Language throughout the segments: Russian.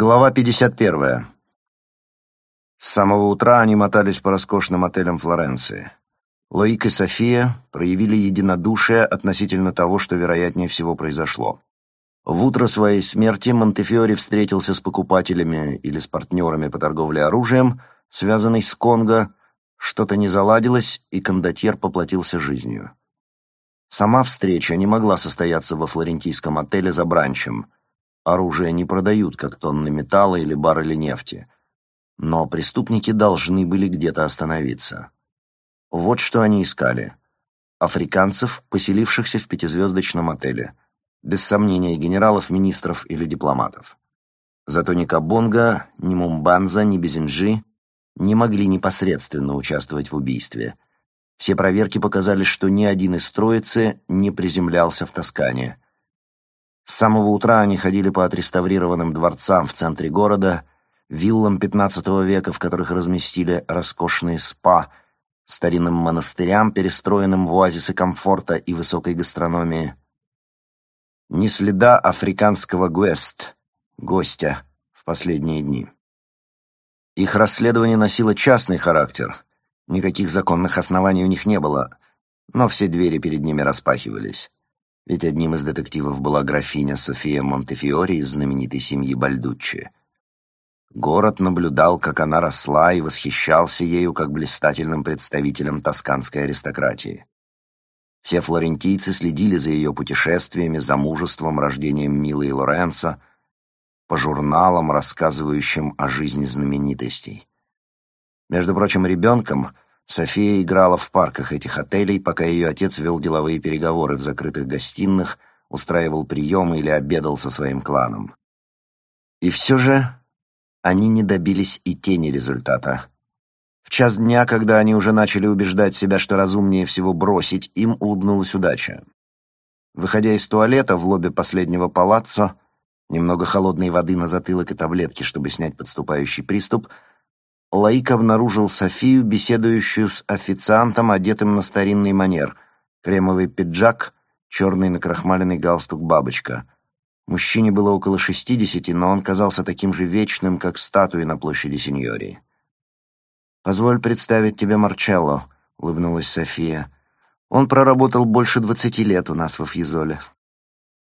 Глава 51. С самого утра они мотались по роскошным отелям Флоренции. Лоик и София проявили единодушие относительно того, что вероятнее всего произошло. В утро своей смерти Монтефиори встретился с покупателями или с партнерами по торговле оружием, связанной с Конго, что-то не заладилось, и кондотьер поплатился жизнью. Сама встреча не могла состояться во флорентийском отеле за бранчем – Оружие не продают, как тонны металла или баррели нефти. Но преступники должны были где-то остановиться. Вот что они искали. Африканцев, поселившихся в пятизвездочном отеле. Без сомнения, генералов, министров или дипломатов. Зато ни Кабонга, ни Мумбанза, ни Безинджи не могли непосредственно участвовать в убийстве. Все проверки показали, что ни один из троицы не приземлялся в Тоскане – с самого утра они ходили по отреставрированным дворцам в центре города, виллам XV века, в которых разместили роскошные спа, старинным монастырям, перестроенным в оазисы комфорта и высокой гастрономии. Ни следа африканского гуэст, гостя, в последние дни. Их расследование носило частный характер. Никаких законных оснований у них не было, но все двери перед ними распахивались ведь одним из детективов была графиня София Монтефиори из знаменитой семьи Бальдуччи. Город наблюдал, как она росла, и восхищался ею как блистательным представителем тосканской аристократии. Все флорентийцы следили за ее путешествиями, замужеством, рождением Милы и Лоренцо, по журналам, рассказывающим о жизни знаменитостей. Между прочим, ребенком — София играла в парках этих отелей, пока ее отец вел деловые переговоры в закрытых гостиных, устраивал приемы или обедал со своим кланом. И все же они не добились и тени результата. В час дня, когда они уже начали убеждать себя, что разумнее всего бросить, им улыбнулась удача. Выходя из туалета в лобби последнего палаццо, немного холодной воды на затылок и таблетки, чтобы снять подступающий приступ — Лаик обнаружил Софию, беседующую с официантом, одетым на старинный манер. Кремовый пиджак, черный накрахмаленный галстук-бабочка. Мужчине было около шестидесяти, но он казался таким же вечным, как статуи на площади Синьории. «Позволь представить тебе Марчелло», — улыбнулась София. «Он проработал больше двадцати лет у нас во Фьезоле».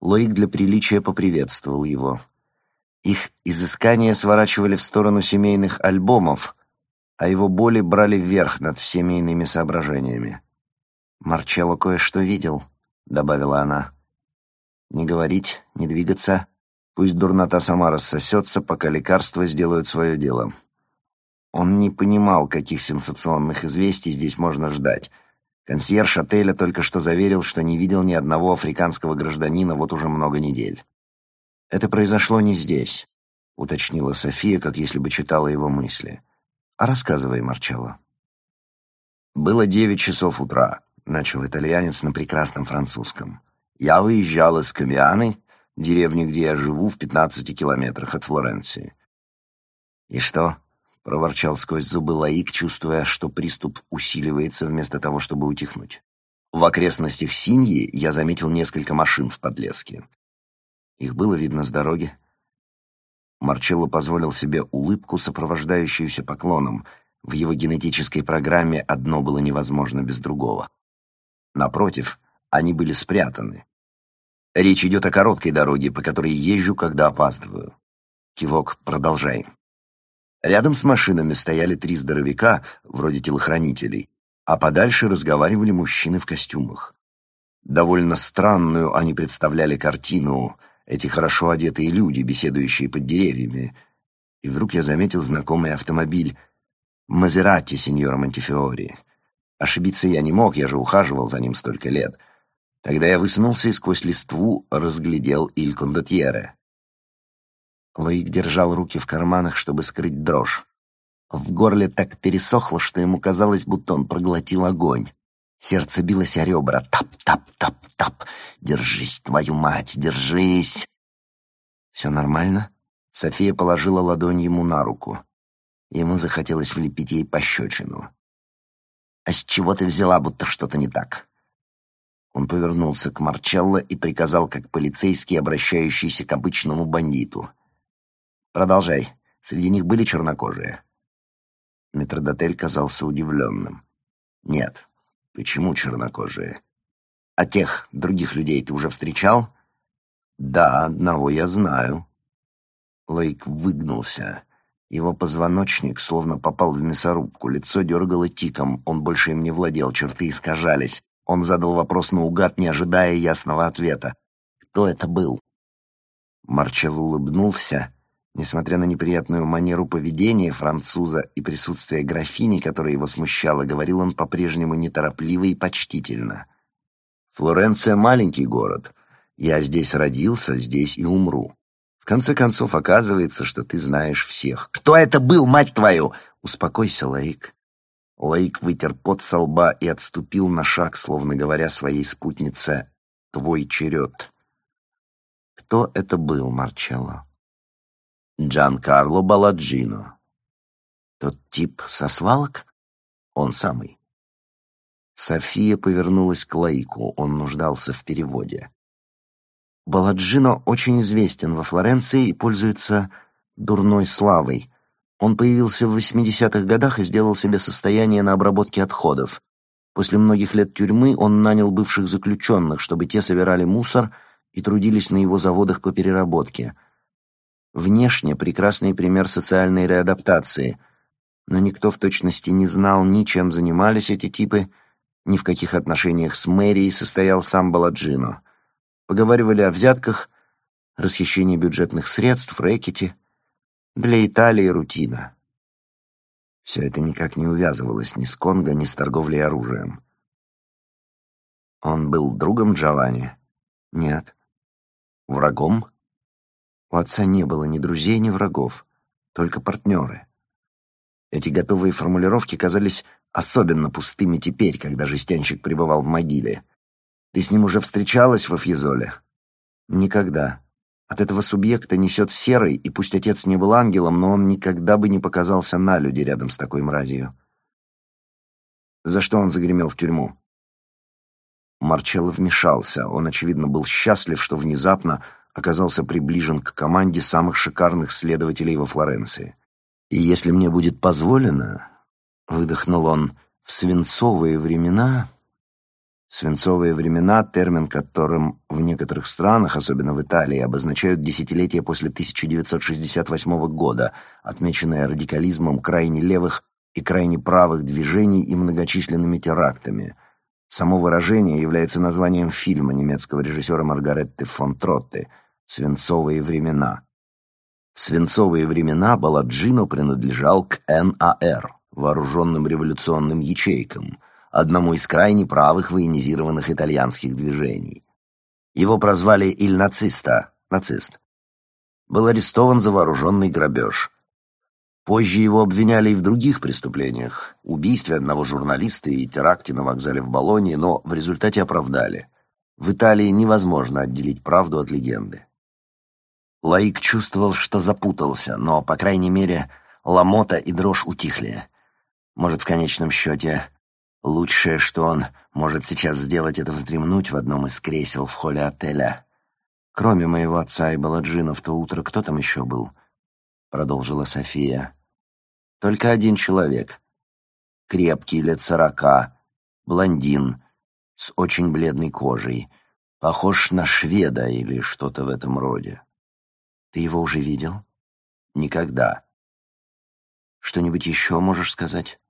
Лоик для приличия поприветствовал его. Их изыскания сворачивали в сторону семейных альбомов, а его боли брали вверх над всеми иными соображениями. «Марчелло кое-что видел», — добавила она. «Не говорить, не двигаться. Пусть дурнота сама рассосется, пока лекарства сделают свое дело». Он не понимал, каких сенсационных известий здесь можно ждать. Консьерж отеля только что заверил, что не видел ни одного африканского гражданина вот уже много недель. «Это произошло не здесь», — уточнила София, как если бы читала его мысли. «А рассказывай, Марчелло». «Было девять часов утра», — начал итальянец на прекрасном французском. «Я выезжал из Камианы, деревни, где я живу, в пятнадцати километрах от Флоренции». «И что?» — проворчал сквозь зубы Лаик, чувствуя, что приступ усиливается вместо того, чтобы утихнуть. В окрестностях Синьи я заметил несколько машин в подлеске. Их было видно с дороги. Марчелло позволил себе улыбку, сопровождающуюся поклоном. В его генетической программе одно было невозможно без другого. Напротив, они были спрятаны. Речь идет о короткой дороге, по которой езжу, когда опаздываю. Кивок, продолжай. Рядом с машинами стояли три здоровяка, вроде телохранителей, а подальше разговаривали мужчины в костюмах. Довольно странную они представляли картину — эти хорошо одетые люди, беседующие под деревьями. И вдруг я заметил знакомый автомобиль «Мазерати, сеньора Монтифиори». Ошибиться я не мог, я же ухаживал за ним столько лет. Тогда я высунулся и сквозь листву разглядел Иль Кондотьере. Лоик держал руки в карманах, чтобы скрыть дрожь. В горле так пересохло, что ему казалось, будто он проглотил огонь. Сердце билось о ребра. Тап-тап-тап-тап. Держись, твою мать, держись. Все нормально? София положила ладонь ему на руку. Ему захотелось влепить ей пощечину. «А с чего ты взяла, будто что-то не так?» Он повернулся к Марчелло и приказал, как полицейский, обращающийся к обычному бандиту. Продолжай. Среди них были чернокожие?» Метродотель казался удивленным. «Нет. Почему чернокожие? А тех, других людей ты уже встречал?» «Да, одного я знаю». Лейк выгнулся. Его позвоночник словно попал в мясорубку, лицо дергало тиком, он больше им не владел, черты искажались. Он задал вопрос наугад, не ожидая ясного ответа. «Кто это был?» Марчелл улыбнулся. Несмотря на неприятную манеру поведения француза и присутствие графини, которая его смущала, говорил он по-прежнему неторопливо и почтительно. «Флоренция — маленький город. Я здесь родился, здесь и умру. В конце концов, оказывается, что ты знаешь всех. Кто это был, мать твою? Успокойся, Лаик. Лаик вытер пот со лба и отступил на шаг, словно говоря своей спутнице «Твой черед». Кто это был, Марчелло? Джан Карло Баладжино. Тот тип со свалок? Он самый. София повернулась к Лаику, он нуждался в переводе. Баладжино очень известен во Флоренции и пользуется дурной славой. Он появился в 80-х годах и сделал себе состояние на обработке отходов. После многих лет тюрьмы он нанял бывших заключенных, чтобы те собирали мусор и трудились на его заводах по переработке. Внешне прекрасный пример социальной реадаптации, но никто в точности не знал ни чем занимались эти типы, ни в каких отношениях с мэрией состоял сам Баладжино. Поговаривали о взятках, расхищении бюджетных средств, рэкете. Для Италии рутина. Все это никак не увязывалось ни с Конго, ни с торговлей оружием. Он был другом Джованни? Нет. Врагом? У отца не было ни друзей, ни врагов, только партнеры. Эти готовые формулировки казались особенно пустыми теперь, когда жестянщик пребывал в могиле. Ты с ним уже встречалась во Фьезоле? Никогда. От этого субъекта несет серой, и пусть отец не был ангелом, но он никогда бы не показался на люди рядом с такой мразью. За что он загремел в тюрьму? Марчелло вмешался. Он, очевидно, был счастлив, что внезапно оказался приближен к команде самых шикарных следователей во Флоренции. «И если мне будет позволено», — выдохнул он, — «в свинцовые времена...» Свинцовые времена — термин, которым в некоторых странах, особенно в Италии, обозначают десятилетия после 1968 года, отмеченное радикализмом крайне левых и крайне правых движений и многочисленными терактами. Само выражение является названием фильма немецкого режиссера Маргаретты фон Тротте «Свинцовые времена». В свинцовые времена Баладжино принадлежал к НАР, вооруженным революционным ячейкам — одному из крайне правых военизированных итальянских движений. Его прозвали «Иль нациста» — нацист. Был арестован за вооруженный грабеж. Позже его обвиняли и в других преступлениях — убийстве одного журналиста и теракте на вокзале в Болонии, но в результате оправдали. В Италии невозможно отделить правду от легенды. Лаик чувствовал, что запутался, но, по крайней мере, ломота и дрожь утихли. Может, в конечном счете, Лучшее, что он может сейчас сделать, это вздремнуть в одном из кресел в холле отеля. Кроме моего отца и Баладжина в то утро, кто там еще был? Продолжила София. Только один человек. Крепкий, лет сорока, блондин, с очень бледной кожей. Похож на шведа или что-то в этом роде. Ты его уже видел? Никогда. Что-нибудь еще можешь сказать?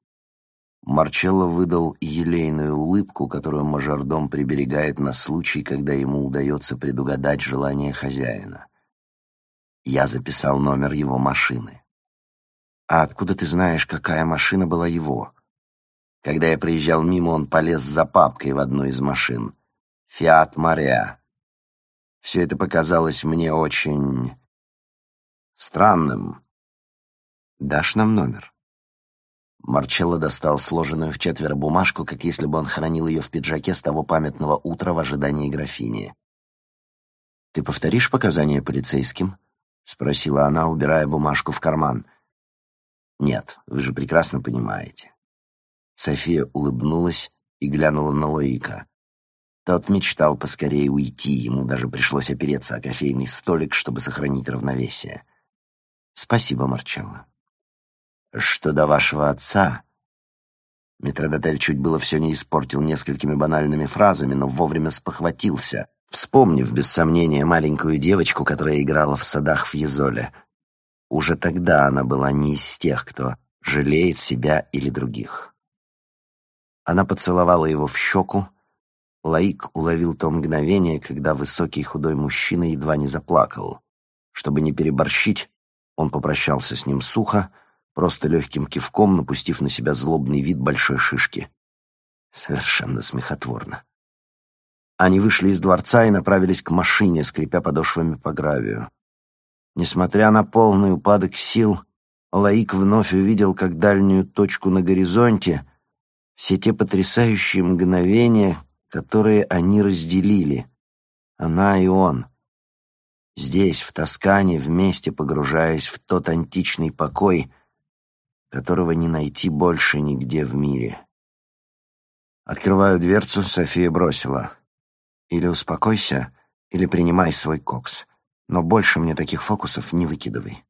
Марчелло выдал елейную улыбку, которую мажордом приберегает на случай, когда ему удается предугадать желание хозяина. Я записал номер его машины. «А откуда ты знаешь, какая машина была его?» Когда я приезжал мимо, он полез за папкой в одну из машин. «Фиат Мариа». Все это показалось мне очень... странным. «Дашь нам номер?» Марчелло достал сложенную в четверо бумажку, как если бы он хранил ее в пиджаке с того памятного утра в ожидании графини. «Ты повторишь показания полицейским?» — спросила она, убирая бумажку в карман. «Нет, вы же прекрасно понимаете». София улыбнулась и глянула на Лоика. Тот мечтал поскорее уйти, ему даже пришлось опереться о кофейный столик, чтобы сохранить равновесие. Спасибо, Марчелло. Что до вашего отца... Метродотель чуть было все не испортил несколькими банальными фразами, но вовремя спохватился, вспомнив, без сомнения, маленькую девочку, которая играла в садах в Езоле. Уже тогда она была не из тех, кто жалеет себя или других. Она поцеловала его в щеку. Лаик уловил то мгновение, когда высокий худой мужчина едва не заплакал. Чтобы не переборщить, он попрощался с ним сухо, просто легким кивком напустив на себя злобный вид большой шишки. Совершенно смехотворно. Они вышли из дворца и направились к машине, скрипя подошвами по гравию. Несмотря на полный упадок сил, Лаик вновь увидел как дальнюю точку на горизонте все те потрясающие мгновения, которые они разделили, она и он. Здесь, в Тоскане, вместе погружаясь в тот античный покой, которого не найти больше нигде в мире. Открываю дверцу, София бросила. Или успокойся, или принимай свой кокс. Но больше мне таких фокусов не выкидывай.